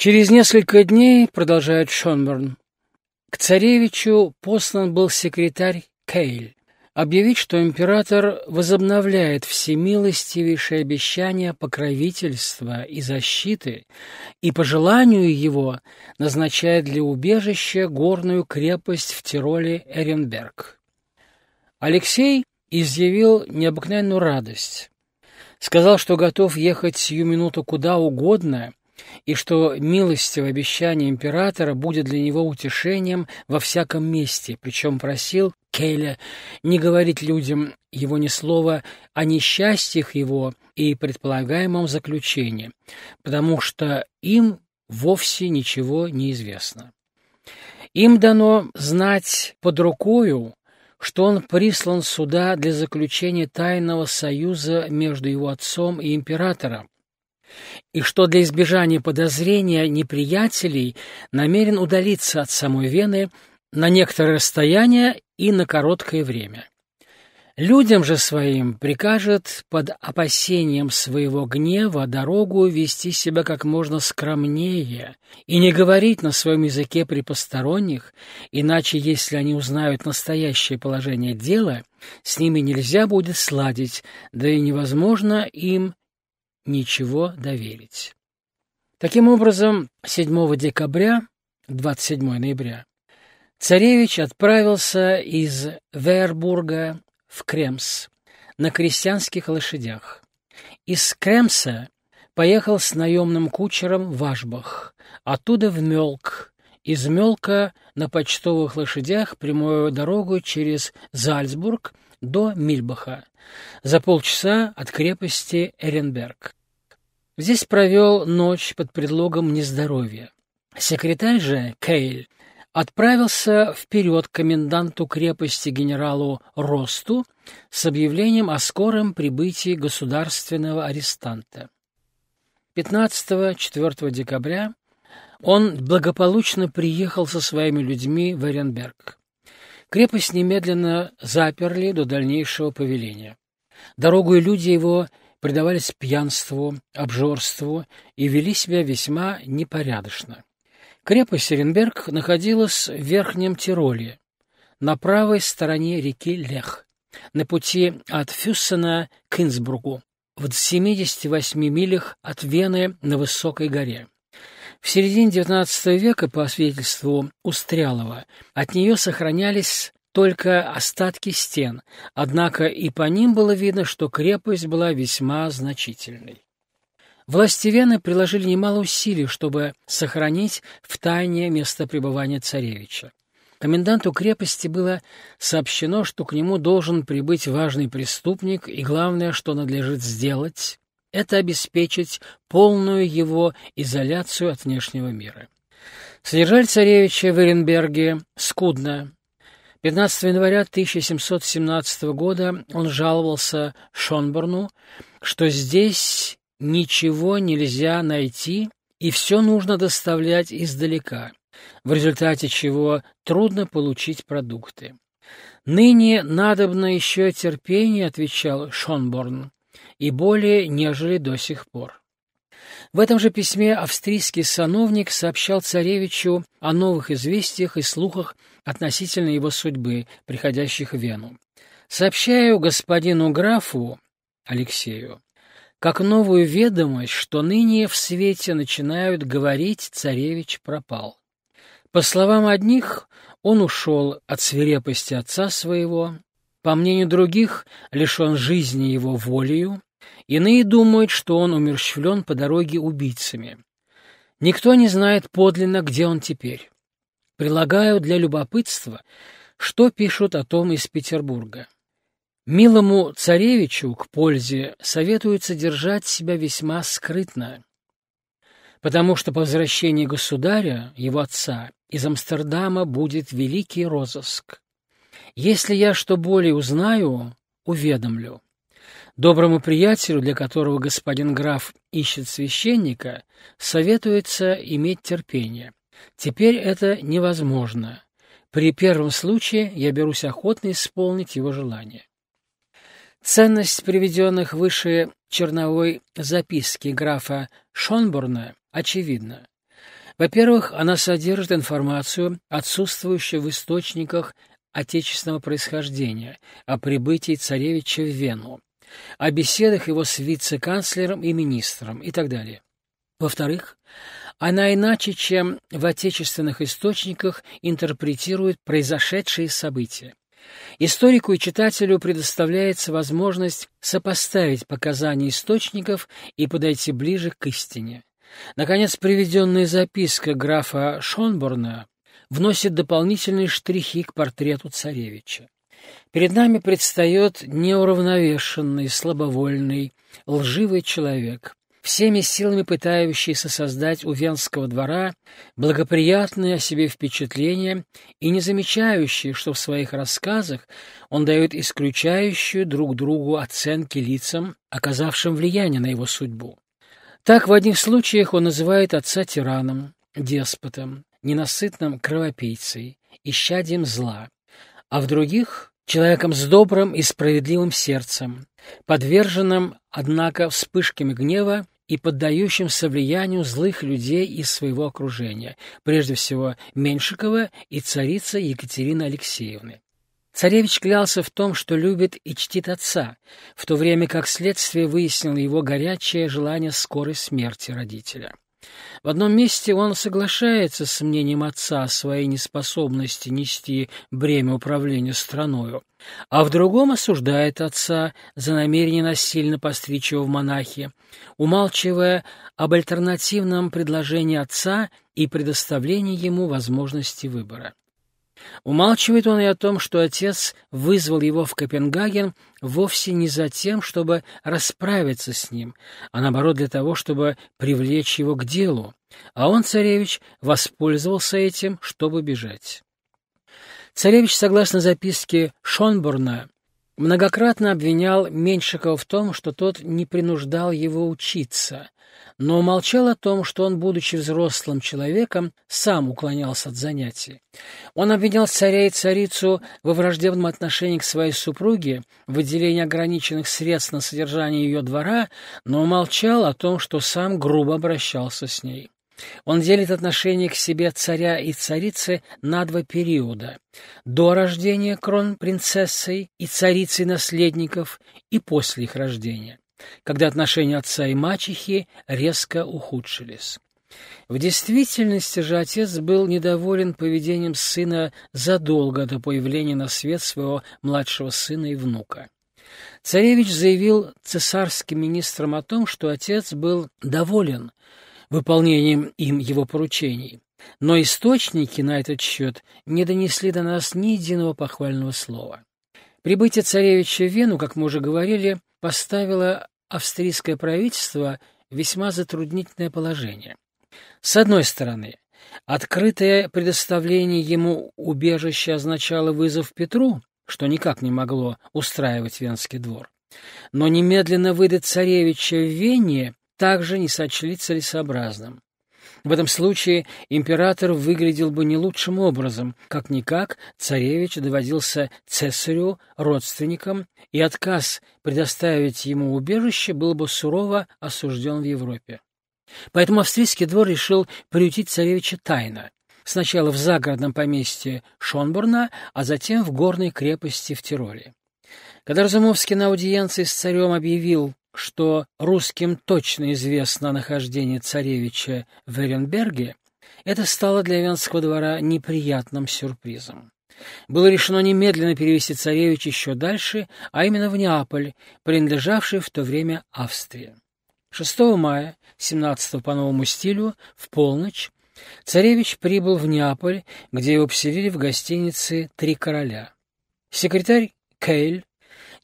Через несколько дней, продолжает Шонберн, к царевичу послан был секретарь Кейль объявить, что император возобновляет всемилостивейшее обещание покровительства и защиты и по желанию его назначает для убежища горную крепость в Тироле Эренберг. Алексей изъявил необыкновенную радость. Сказал, что готов ехать сию минуту куда угодно и что милостивое обещание императора будет для него утешением во всяком месте, причем просил Кейля не говорить людям его ни слова о несчастьях его и предполагаемом заключении, потому что им вовсе ничего не известно. Им дано знать под рукою, что он прислан сюда для заключения тайного союза между его отцом и императором, и что для избежания подозрения неприятелей намерен удалиться от самой Вены на некоторое расстояние и на короткое время. Людям же своим прикажет под опасением своего гнева дорогу вести себя как можно скромнее и не говорить на своем языке при посторонних, иначе, если они узнают настоящее положение дела, с ними нельзя будет сладить, да и невозможно им ничего доверить. Таким образом, 7 декабря, 27 ноября, царевич отправился из Вербурга в Кремс на крестьянских лошадях. Из Кремса поехал с наемным кучером в Ашбах, оттуда в Мелк, из Мелка на почтовых лошадях прямую дорогу через Зальцбург до Мильбаха, за полчаса от крепости Эренберг. Здесь провел ночь под предлогом нездоровья. Секретарь же, Кейль, отправился вперед к коменданту крепости генералу Росту с объявлением о скором прибытии государственного арестанта. 15-4 декабря он благополучно приехал со своими людьми в Эренберг. Крепость немедленно заперли до дальнейшего повеления. Дорогу и люди его предавались пьянству, обжорству и вели себя весьма непорядочно. Крепость Серенберг находилась в Верхнем Тироле, на правой стороне реки Лех, на пути от Фюссена к Инсбругу, в 78 милях от Вены на Высокой горе. В середине XIX века, по свидетельству Устрялова, от нее сохранялись только остатки стен, однако и по ним было видно, что крепость была весьма значительной. Власти Вены приложили немало усилий, чтобы сохранить в тайне место пребывания царевича. Коменданту крепости было сообщено, что к нему должен прибыть важный преступник, и главное, что надлежит сделать, это обеспечить полную его изоляцию от внешнего мира. Содержали царевича в Эренберге скудно, 15 января 1717 года он жаловался Шонборну, что здесь ничего нельзя найти и все нужно доставлять издалека, в результате чего трудно получить продукты. «Ныне надобно еще терпение», — отвечал Шонборн, — «и более, нежели до сих пор». В этом же письме австрийский сановник сообщал царевичу о новых известиях и слухах относительно его судьбы, приходящих в Вену. Сообщаю господину графу Алексею, как новую ведомость, что ныне в свете начинают говорить «царевич пропал». По словам одних, он ушел от свирепости отца своего, по мнению других, лишен жизни его волею, иные думают, что он умерщвлен по дороге убийцами. Никто не знает подлинно, где он теперь. Прилагаю для любопытства, что пишут о том из Петербурга. Милому царевичу к пользе советуется держать себя весьма скрытно, потому что по возвращении государя, его отца, из Амстердама будет великий розыск. Если я что более узнаю, уведомлю. Доброму приятелю, для которого господин граф ищет священника, советуется иметь терпение. Теперь это невозможно. При первом случае я берусь охотно исполнить его желание. Ценность приведенных выше черновой записки графа Шонборна очевидна. Во-первых, она содержит информацию, отсутствующую в источниках отечественного происхождения, о прибытии царевича в Вену, о беседах его с вице-канцлером и министром и так далее. Во-вторых, она иначе, чем в отечественных источниках, интерпретирует произошедшие события. Историку и читателю предоставляется возможность сопоставить показания источников и подойти ближе к истине. Наконец, приведенная записка графа Шонборна вносит дополнительные штрихи к портрету царевича. Перед нами предстает неуравновешенный, слабовольный, лживый человек, всеми силами пытающийся создать у Венского двора благоприятное о себе впечатление и не замечающий, что в своих рассказах он дает исключающую друг другу оценки лицам, оказавшим влияние на его судьбу. Так, в одних случаях он называет отца тираном, деспотом, ненасытным кровопийцей, исчадием зла, а в других — человеком с добрым и справедливым сердцем, подверженным, однако, вспышками гнева и поддающимся влиянию злых людей из своего окружения, прежде всего Меньшикова и царицы Екатерины Алексеевны. Царевич клялся в том, что любит и чтит отца, в то время как следствие выяснило его горячее желание скорой смерти родителя. В одном месте он соглашается с мнением отца о своей неспособности нести бремя управления страною, а в другом осуждает отца за намерение насильно постричь его в монахи, умалчивая об альтернативном предложении отца и предоставлении ему возможности выбора. Умалчивает он и о том, что отец вызвал его в Копенгаген вовсе не за тем, чтобы расправиться с ним, а наоборот для того, чтобы привлечь его к делу, а он, царевич, воспользовался этим, чтобы бежать. Царевич, согласно записке Шонборна, многократно обвинял Меньшикова в том, что тот не принуждал его учиться, но умолчал о том, что он, будучи взрослым человеком, сам уклонялся от занятий. Он обвинял царя и царицу во враждебном отношении к своей супруге, в выделении ограниченных средств на содержание ее двора, но умолчал о том, что сам грубо обращался с ней. Он делит отношение к себе царя и царицы на два периода – до рождения крон-принцессой и царицей наследников и после их рождения когда отношения отца и мачехи резко ухудшились. В действительности же отец был недоволен поведением сына задолго до появления на свет своего младшего сына и внука. Царевич заявил цесарским министрам о том, что отец был доволен выполнением им его поручений, но источники на этот счет не донесли до нас ни единого похвального слова. Прибытие царевича в Вену, как мы уже говорили, поставило австрийское правительство весьма затруднительное положение. С одной стороны, открытое предоставление ему убежища означало вызов Петру, что никак не могло устраивать Венский двор. Но немедленно выдать царевича в Вене также не сочли целесообразным. В этом случае император выглядел бы не лучшим образом. Как-никак царевич доводился цесарю, родственникам, и отказ предоставить ему убежище был бы сурово осужден в Европе. Поэтому австрийский двор решил приютить царевича тайно. Сначала в загородном поместье Шонборна, а затем в горной крепости в Тироле. Когда Разумовский на аудиенции с царем объявил, что русским точно известно о нахождении царевича в Эренберге, это стало для Венского двора неприятным сюрпризом. Было решено немедленно перевести царевича еще дальше, а именно в Неаполь, принадлежавший в то время Австрии. 6 мая, 17 по новому стилю, в полночь, царевич прибыл в Неаполь, где его поселили в гостинице «Три короля». Секретарь Кейль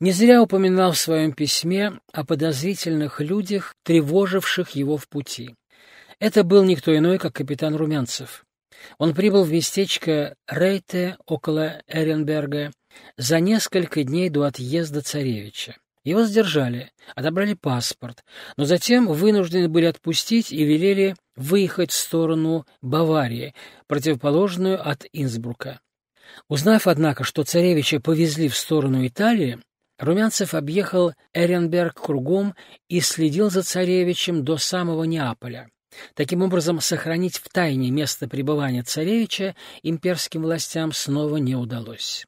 не зря упоминал в своем письме о подозрительных людях, тревоживших его в пути. Это был никто иной, как капитан Румянцев. Он прибыл в местечко Рейте около Эренберга за несколько дней до отъезда царевича. Его сдержали, отобрали паспорт, но затем вынуждены были отпустить и велели выехать в сторону Баварии, противоположную от Инсбрука. Узнав, однако, что царевича повезли в сторону Италии, Румянцев объехал Эренберг кругом и следил за царевичем до самого Неаполя. Таким образом, сохранить в тайне место пребывания царевича имперским властям снова не удалось.